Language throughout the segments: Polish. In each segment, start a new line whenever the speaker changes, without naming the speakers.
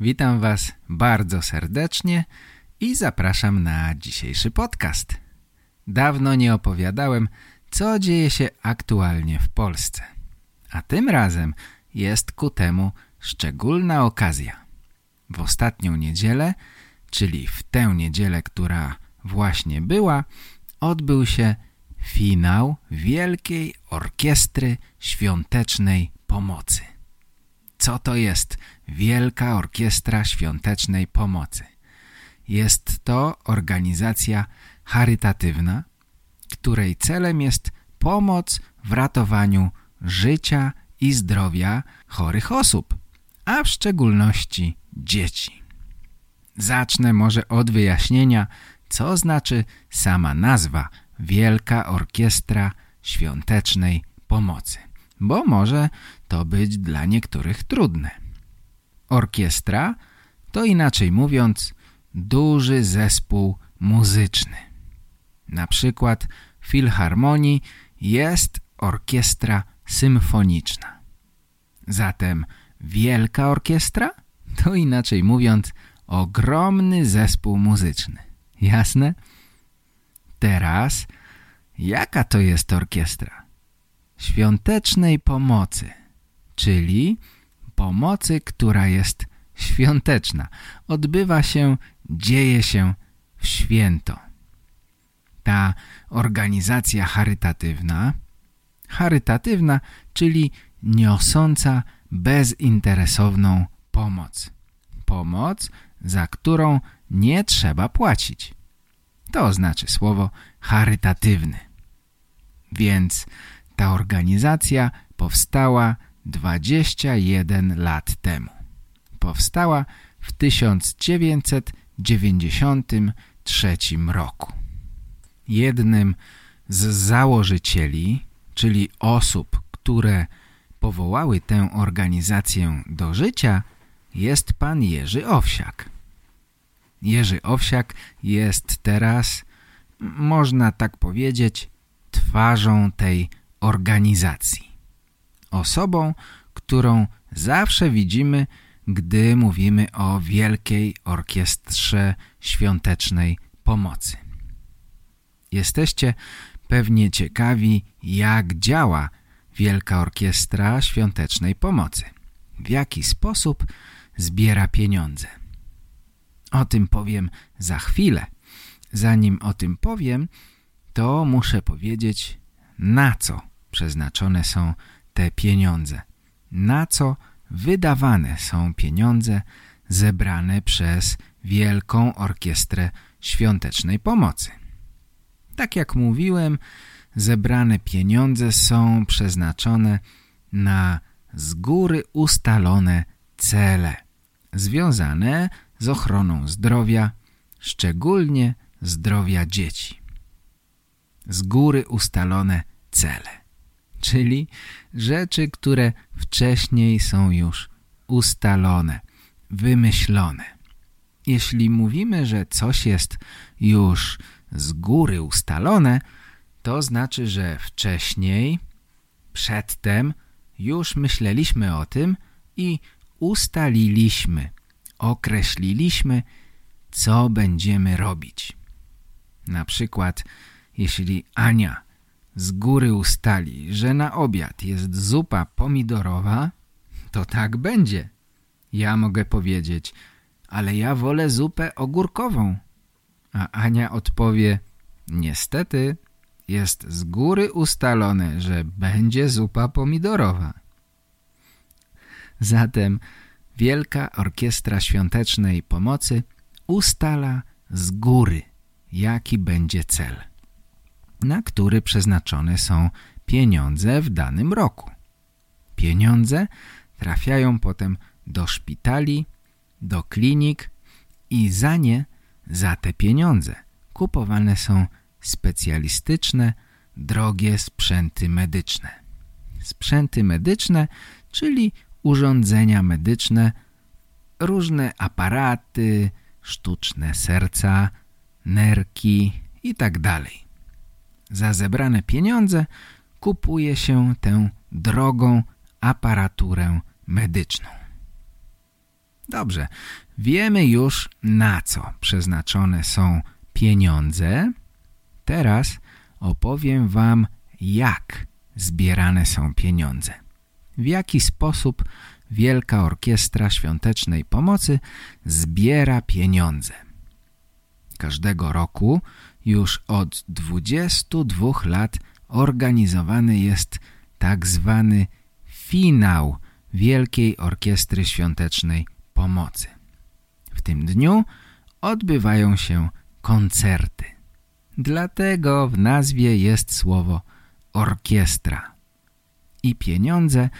Witam Was bardzo serdecznie i zapraszam na dzisiejszy podcast. Dawno nie opowiadałem, co dzieje się aktualnie w Polsce. A tym razem jest ku temu szczególna okazja. W ostatnią niedzielę, czyli w tę niedzielę, która właśnie była, odbył się finał Wielkiej Orkiestry Świątecznej Pomocy. Co to jest Wielka Orkiestra Świątecznej Pomocy? Jest to organizacja charytatywna, której celem jest pomoc w ratowaniu życia i zdrowia chorych osób, a w szczególności dzieci. Zacznę może od wyjaśnienia, co znaczy sama nazwa Wielka Orkiestra Świątecznej Pomocy, bo może to być dla niektórych trudne. Orkiestra to inaczej mówiąc duży zespół muzyczny. Na przykład w Filharmonii jest orkiestra symfoniczna. Zatem wielka orkiestra to inaczej mówiąc ogromny zespół muzyczny. Jasne? Teraz, jaka to jest orkiestra? Świątecznej pomocy, czyli pomocy, która jest świąteczna. Odbywa się, dzieje się w święto. Ta organizacja charytatywna, charytatywna, czyli niosąca bezinteresowną pomoc. Pomoc, za którą nie trzeba płacić. To znaczy słowo charytatywny. Więc ta organizacja powstała 21 lat temu. Powstała w 1993 roku. Jednym z założycieli, czyli osób, które powołały tę organizację do życia, jest pan Jerzy Owsiak. Jerzy Owsiak jest teraz, można tak powiedzieć, twarzą tej organizacji. Osobą, którą zawsze widzimy, gdy mówimy o Wielkiej Orkiestrze Świątecznej Pomocy. Jesteście pewnie ciekawi, jak działa Wielka Orkiestra Świątecznej Pomocy. W jaki sposób zbiera pieniądze. O tym powiem za chwilę. Zanim o tym powiem, to muszę powiedzieć, na co przeznaczone są te pieniądze. Na co wydawane są pieniądze zebrane przez Wielką Orkiestrę Świątecznej Pomocy. Tak jak mówiłem, zebrane pieniądze są przeznaczone na z góry ustalone cele związane z ochroną zdrowia, szczególnie zdrowia dzieci. Z góry ustalone cele, czyli rzeczy, które wcześniej są już ustalone, wymyślone. Jeśli mówimy, że coś jest już z góry ustalone, to znaczy, że wcześniej, przedtem już myśleliśmy o tym i ustaliliśmy, określiliśmy, co będziemy robić. Na przykład, jeśli Ania z góry ustali, że na obiad jest zupa pomidorowa, to tak będzie. Ja mogę powiedzieć, ale ja wolę zupę ogórkową. A Ania odpowie, niestety jest z góry ustalone, że będzie zupa pomidorowa. Zatem Wielka Orkiestra Świątecznej Pomocy ustala z góry, jaki będzie cel, na który przeznaczone są pieniądze w danym roku. Pieniądze trafiają potem do szpitali, do klinik i za nie, za te pieniądze kupowane są specjalistyczne, drogie sprzęty medyczne. Sprzęty medyczne, czyli urządzenia medyczne, różne aparaty, sztuczne serca, nerki itd. Za zebrane pieniądze kupuje się tę drogą aparaturę medyczną. Dobrze, wiemy już na co przeznaczone są pieniądze. Teraz opowiem wam jak zbierane są pieniądze. W jaki sposób Wielka Orkiestra Świątecznej Pomocy zbiera pieniądze. Każdego roku już od 22 lat organizowany jest tak zwany finał Wielkiej Orkiestry Świątecznej Pomocy. W tym dniu odbywają się koncerty. Dlatego w nazwie jest słowo orkiestra. I pieniądze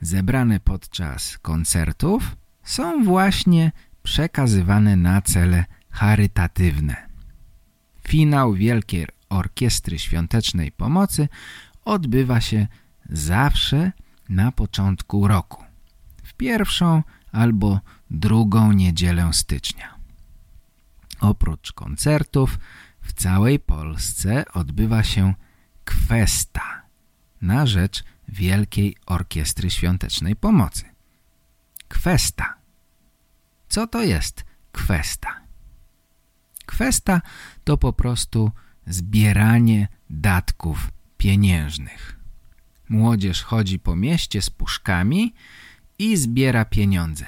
zebrane podczas koncertów są właśnie przekazywane na cele charytatywne. Finał Wielkiej Orkiestry Świątecznej Pomocy odbywa się zawsze na początku roku, w pierwszą albo drugą niedzielę stycznia. Oprócz koncertów w całej Polsce odbywa się kwesta na rzecz Wielkiej Orkiestry Świątecznej Pomocy. Kwesta. Co to jest kwesta? Kwesta to po prostu zbieranie datków pieniężnych. Młodzież chodzi po mieście z puszkami i zbiera pieniądze.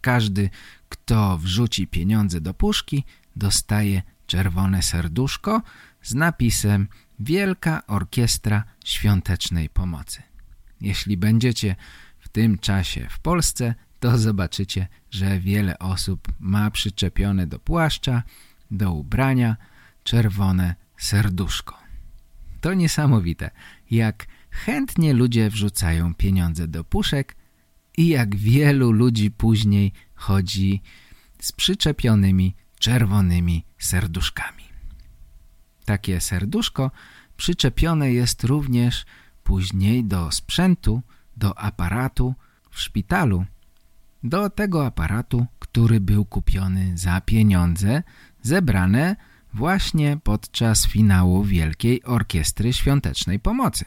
Każdy, kto wrzuci pieniądze do puszki, dostaje czerwone serduszko z napisem Wielka Orkiestra Świątecznej Pomocy. Jeśli będziecie w tym czasie w Polsce, to zobaczycie, że wiele osób ma przyczepione do płaszcza, do ubrania czerwone serduszko. To niesamowite, jak chętnie ludzie wrzucają pieniądze do puszek i jak wielu ludzi później chodzi z przyczepionymi czerwonymi serduszkami. Takie serduszko przyczepione jest również później do sprzętu, do aparatu w szpitalu, do tego aparatu, który był kupiony za pieniądze zebrane właśnie podczas finału Wielkiej Orkiestry Świątecznej Pomocy.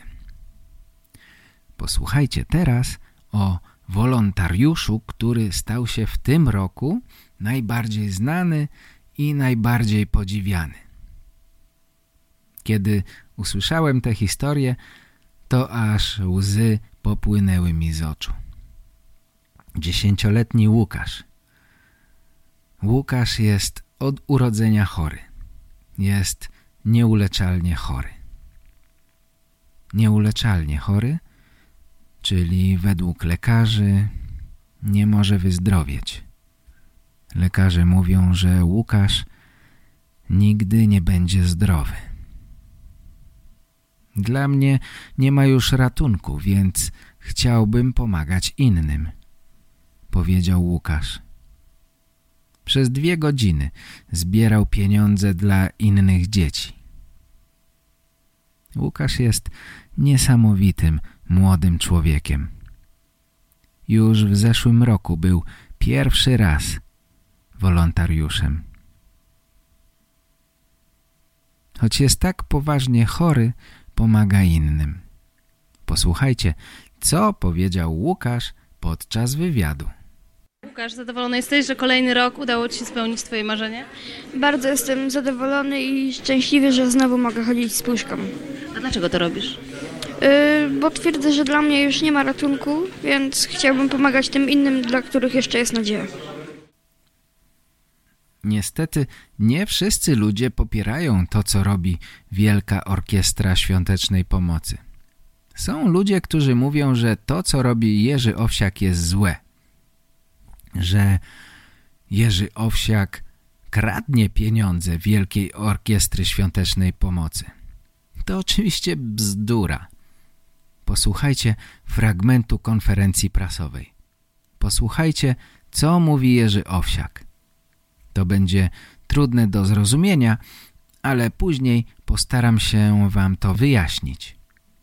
Posłuchajcie teraz o wolontariuszu, który stał się w tym roku najbardziej znany i najbardziej podziwiany. Kiedy usłyszałem tę historię, to aż łzy popłynęły mi z oczu. Dziesięcioletni Łukasz. Łukasz jest od urodzenia chory. Jest nieuleczalnie chory. Nieuleczalnie chory, czyli według lekarzy nie może wyzdrowieć. Lekarze mówią, że Łukasz nigdy nie będzie zdrowy. Dla mnie nie ma już ratunku, więc chciałbym pomagać innym, powiedział Łukasz. Przez dwie godziny zbierał pieniądze dla innych dzieci. Łukasz jest niesamowitym, młodym człowiekiem. Już w zeszłym roku był pierwszy raz wolontariuszem. Choć jest tak poważnie chory, pomaga innym. Posłuchajcie, co powiedział Łukasz podczas wywiadu.
Łukasz, zadowolony jesteś, że kolejny rok udało Ci się spełnić Twoje marzenie?
Bardzo jestem zadowolony i szczęśliwy, że znowu mogę chodzić z puszką.
A dlaczego to robisz?
Yy, bo twierdzę, że dla mnie już nie ma ratunku, więc chciałbym pomagać tym innym, dla których jeszcze jest nadzieja.
Niestety nie wszyscy ludzie popierają to, co robi Wielka Orkiestra Świątecznej Pomocy. Są ludzie, którzy mówią, że to, co robi Jerzy Owsiak jest złe. Że Jerzy Owsiak kradnie pieniądze Wielkiej Orkiestry Świątecznej Pomocy. To oczywiście bzdura. Posłuchajcie fragmentu konferencji prasowej. Posłuchajcie, co mówi Jerzy Owsiak. To będzie trudne do zrozumienia, ale później postaram się wam to wyjaśnić.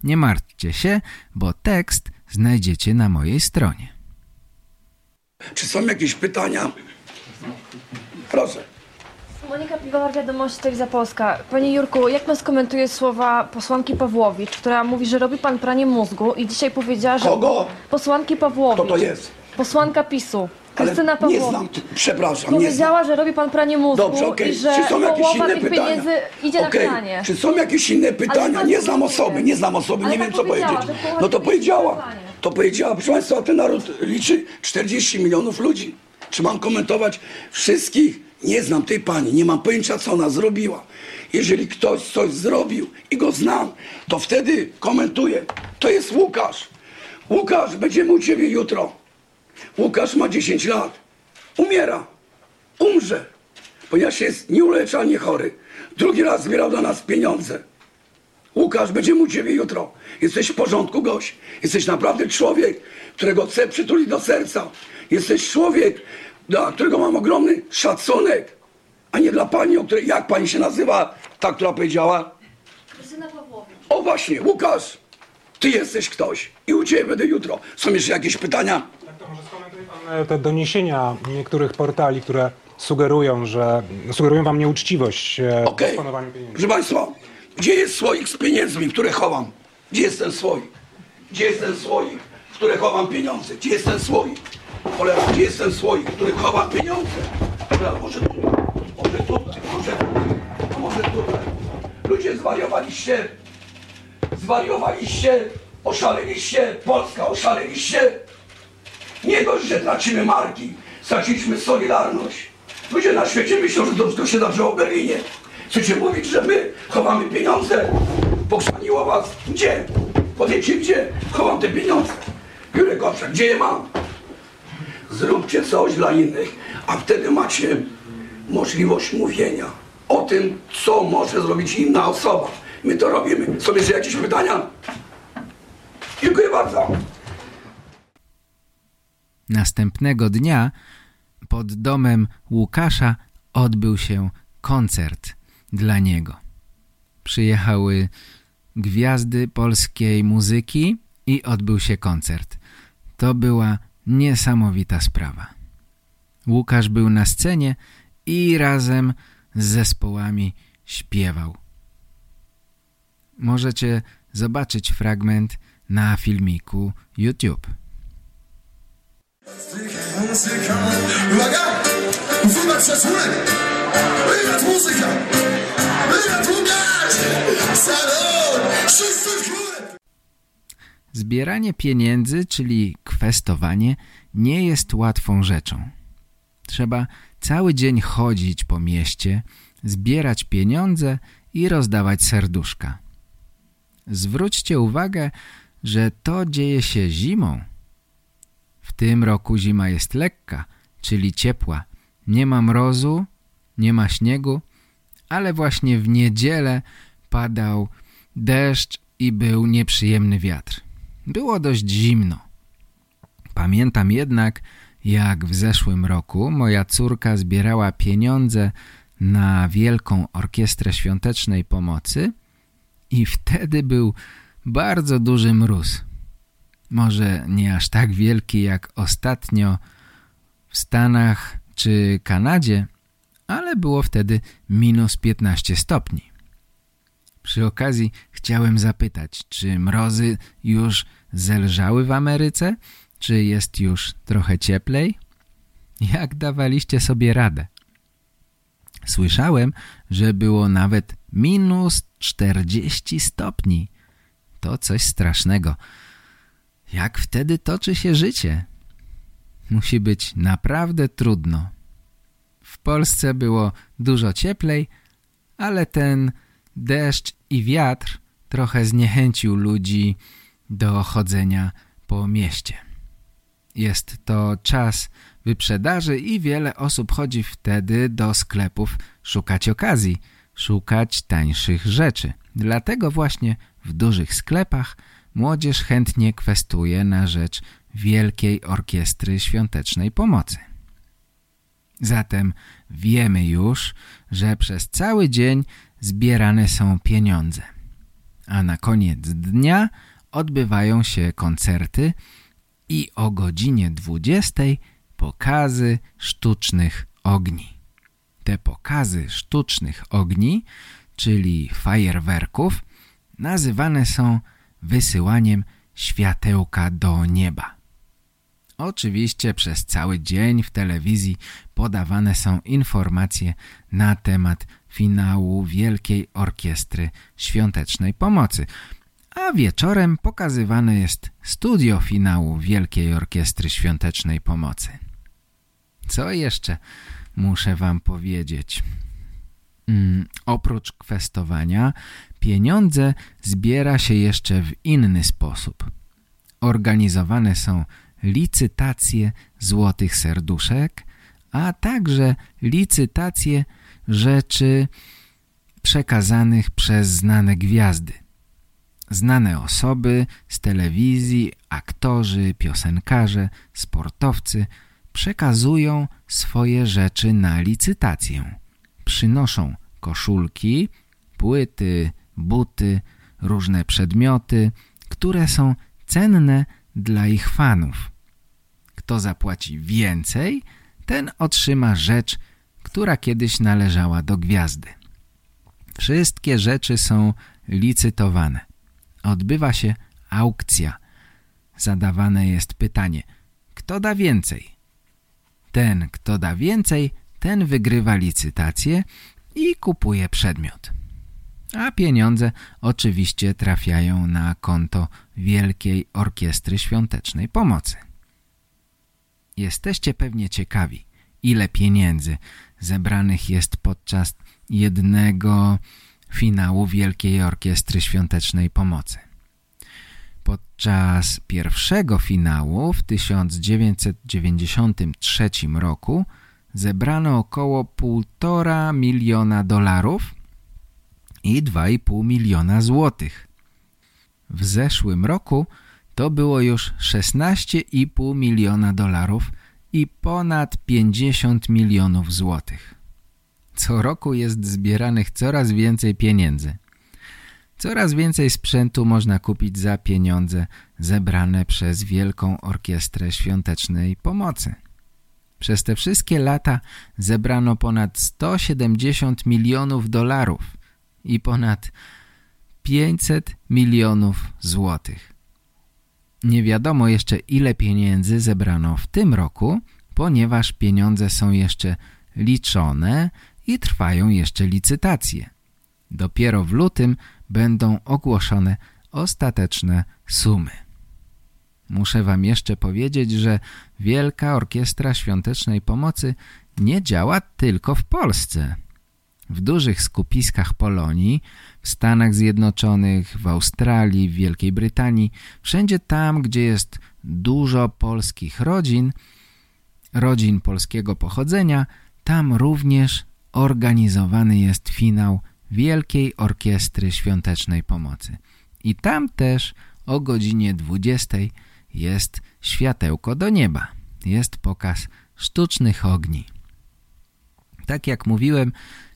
Nie martwcie się, bo tekst znajdziecie na mojej stronie.
Czy są jakieś pytania? Proszę.
Monika Piwovar, Wiadomości Telewizja Polska. Panie Jurku, jak pan skomentuje słowa posłanki Pawłowicz, która mówi, że robi pan pranie mózgu i dzisiaj powiedziała, że...
Kogo?
Posłanki Pawłowicz.
Kto to jest?
Posłanka PiSu. Krystyna
nie znam, przepraszam, nie znam.
Powiedziała, że robi pan pranie mózgu
Dobrze, okej.
i że
Czy są jakieś
połowa
inne
tych
pytania?
pieniędzy idzie
Okej.
na pranie.
Czy są jakieś inne pytania?
pan
Nie znam
powiedział.
osoby, nie znam osoby,
Ale
nie
pan
wiem co
powiedziała,
powiedzieć.
że połowa
No to
tych pieniędzy
powiedziała.
na.
To powiedziała. Proszę Państwa, ten naród liczy 40 milionów ludzi. Czy mam komentować wszystkich? Nie znam tej pani, nie mam pojęcia co ona zrobiła. Jeżeli ktoś coś zrobił i go znam, to wtedy komentuję. To jest Łukasz. Łukasz, będziemy u Ciebie jutro. Łukasz ma 10 lat. Umiera. Umrze. Ponieważ jest nieuleczalnie chory. Drugi raz zbierał dla nas pieniądze. Łukasz, będziemy u Ciebie jutro. Jesteś w porządku, gość. Jesteś naprawdę człowiek, którego chcę przytulić do serca. Jesteś człowiek, dla którego mam ogromny szacunek. A nie dla pani, o której, jak pani się nazywa, ta, która powiedziała?
Krystyna Pawłowicz.
O właśnie, Łukasz, ty jesteś ktoś i u Ciebie będę jutro. Są jeszcze jakieś pytania?
Może skomentuje pan te doniesienia niektórych portali, które sugerują, że sugerują wam nieuczciwość e, w dysponowaniu pieniędzy.
Proszę Państwa, gdzie jest słoik z pieniędzmi, które chowam? Gdzie jest ten słoik? Gdzie jest ten słoik, w który chowam pieniądze? Gdzie jest ten słoik? Cholera, gdzie jest ten słoik, w który chowam pieniądze? Cholera, może tutaj, może tutaj, może tutaj, może tutaj. Ludzie zwariowaliście, zwariowaliście, oszaleliście, Polska oszaleliście. Nie dość, że tracimy marki, straciliśmy solidarność. Ludzie na świecie myślą, że to się zaczęło w Berlinie. Chcecie mówić, że my chowamy pieniądze? Pochrzaniło was? Gdzie? Powiedzcie gdzie? Chowam te pieniądze. Jurek gdzie je mam? Zróbcie coś dla innych, a wtedy macie możliwość mówienia o tym, co może zrobić inna osoba. My to robimy. Są jakieś pytania? Dziękuję bardzo.
Następnego dnia pod domem Łukasza odbył się koncert dla niego. Przyjechały gwiazdy polskiej muzyki i odbył się koncert. To była niesamowita sprawa. Łukasz był na scenie i razem z zespołami śpiewał. Możecie zobaczyć fragment na filmiku YouTube.
Muzyka, uwaga! Wybacz szacunek! Wywiad muzyka! Wywiad Łukasz! Salon! Wszyscy w!
Zbieranie pieniędzy, czyli kwestowanie, nie jest łatwą rzeczą. Trzeba cały dzień chodzić po mieście, zbierać pieniądze i rozdawać serduszka. Zwróćcie uwagę, że to dzieje się zimą. Tym roku zima jest lekka, czyli ciepła. Nie ma mrozu, nie ma śniegu, ale właśnie w niedzielę padał deszcz i był nieprzyjemny wiatr. Było dość zimno. Pamiętam jednak, jak w zeszłym roku moja córka zbierała pieniądze na Wielką Orkiestrę Świątecznej Pomocy i wtedy był bardzo duży mróz. Może nie aż tak wielki jak ostatnio w Stanach czy Kanadzie, ale było wtedy minus 15 stopni. Przy okazji chciałem zapytać, czy mrozy już zelżały w Ameryce? Czy jest już trochę cieplej? Jak dawaliście sobie radę? Słyszałem, że było nawet minus 40 stopni. To coś strasznego. Jak wtedy toczy się życie? Musi być naprawdę trudno. W Polsce było dużo cieplej, ale ten deszcz i wiatr trochę zniechęcił ludzi do chodzenia po mieście. Jest to czas wyprzedaży i wiele osób chodzi wtedy do sklepów szukać okazji, szukać tańszych rzeczy. Dlatego właśnie w dużych sklepach młodzież chętnie kwestuje na rzecz Wielkiej Orkiestry Świątecznej Pomocy. Zatem wiemy już, że przez cały dzień zbierane są pieniądze. A na koniec dnia odbywają się koncerty i o godzinie 20 pokazy sztucznych ogni. Te pokazy sztucznych ogni, czyli fajerwerków, nazywane są wysyłaniem światełka do nieba. Oczywiście przez cały dzień w telewizji podawane są informacje na temat finału Wielkiej Orkiestry Świątecznej Pomocy, a wieczorem pokazywane jest studio finału Wielkiej Orkiestry Świątecznej Pomocy. Co jeszcze muszę wam powiedzieć? Mm, oprócz kwestowania, pieniądze zbiera się jeszcze w inny sposób. Organizowane są licytacje złotych serduszek, a także licytacje rzeczy przekazanych przez znane gwiazdy. Znane osoby z telewizji, aktorzy, piosenkarze, sportowcy przekazują swoje rzeczy na licytację. Przynoszą koszulki, płyty, buty, różne przedmioty, które są cenne dla ich fanów. Kto zapłaci więcej, ten otrzyma rzecz, która kiedyś należała do gwiazdy. Wszystkie rzeczy są licytowane. Odbywa się aukcja. Zadawane jest pytanie, kto da więcej? Ten, kto da więcej, ten wygrywa licytację i kupuje przedmiot. A pieniądze oczywiście trafiają na konto Wielkiej Orkiestry Świątecznej Pomocy. Jesteście pewnie ciekawi, ile pieniędzy zebranych jest podczas jednego finału Wielkiej Orkiestry Świątecznej Pomocy. Podczas pierwszego finału w 1993 roku zebrano około 1,5 miliona dolarów i 2,5 miliona złotych. W zeszłym roku to było już 16,5 miliona dolarów i ponad 50 milionów złotych. Co roku jest zbieranych coraz więcej pieniędzy. Coraz więcej sprzętu można kupić za pieniądze zebrane przez Wielką Orkiestrę Świątecznej Pomocy. Przez te wszystkie lata zebrano ponad 170 milionów dolarów i ponad 500 milionów złotych. Nie wiadomo jeszcze ile pieniędzy zebrano w tym roku, ponieważ pieniądze są jeszcze liczone i trwają jeszcze licytacje. Dopiero w lutym będą ogłoszone ostateczne sumy. Muszę wam jeszcze powiedzieć, że Wielka Orkiestra Świątecznej Pomocy nie działa tylko w Polsce. W dużych skupiskach Polonii, w Stanach Zjednoczonych, w Australii, w Wielkiej Brytanii, wszędzie tam, gdzie jest dużo polskich rodzin, rodzin polskiego pochodzenia, tam również organizowany jest finał Wielkiej Orkiestry Świątecznej Pomocy. I tam też o godzinie 20 jest światełko do nieba. Jest pokaz sztucznych ogni. Tak jak mówiłem,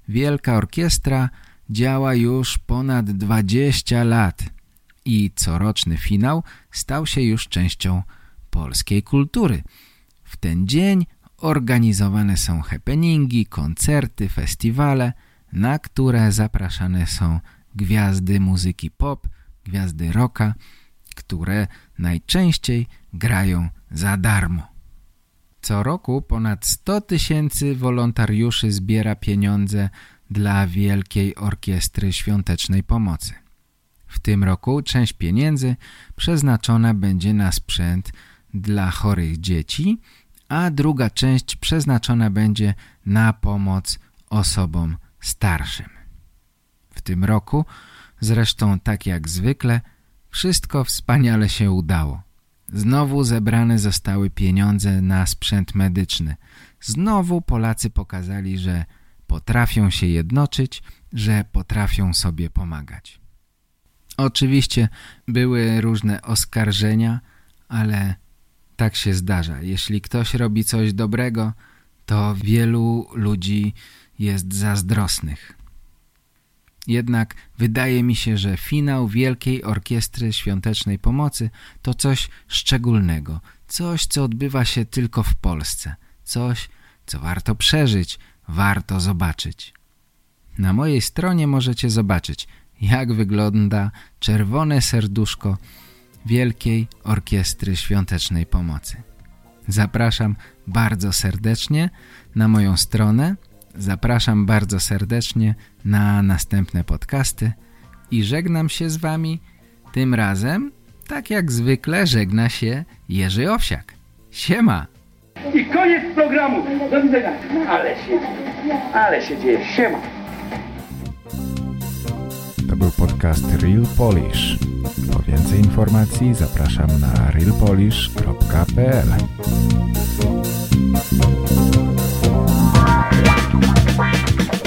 Wielka Orkiestra działa już ponad 20 lat i coroczny finał stał się już częścią polskiej kultury. W ten dzień organizowane są happeningi, koncerty, festiwale, na które zapraszane są gwiazdy muzyki pop, gwiazdy rocka, które najczęściej grają za darmo. Co roku ponad 100 tysięcy wolontariuszy zbiera pieniądze dla Wielkiej Orkiestry Świątecznej Pomocy. W tym roku część pieniędzy przeznaczona będzie na sprzęt dla chorych dzieci, a druga część przeznaczona będzie na pomoc osobom starszym. W tym roku, zresztą tak jak zwykle, wszystko wspaniale się udało. Znowu zebrane zostały pieniądze na sprzęt medyczny. Znowu Polacy pokazali, że potrafią się jednoczyć, że potrafią sobie pomagać. Oczywiście były różne oskarżenia, ale tak się zdarza. Jeśli ktoś robi coś dobrego, to wielu ludzi jest zazdrosnych. Jednak wydaje mi się, że finał Wielkiej Orkiestry Świątecznej Pomocy to coś szczególnego, coś, co odbywa się tylko w Polsce, coś, co warto przeżyć, warto zobaczyć. Na mojej stronie możecie zobaczyć, jak wygląda czerwone serduszko Wielkiej Orkiestry Świątecznej Pomocy. Zapraszam bardzo serdecznie na moją stronę, zapraszam bardzo serdecznie na następne podcasty i żegnam się z Wami tym razem, tak jak zwykle żegna się Jerzy Owsiak. Siema!
I koniec programu. Do widzenia. Ale się, ale się dzieje. Siema.
To był podcast Real Polish. Po więcej informacji zapraszam na realpolish.pl Thank you.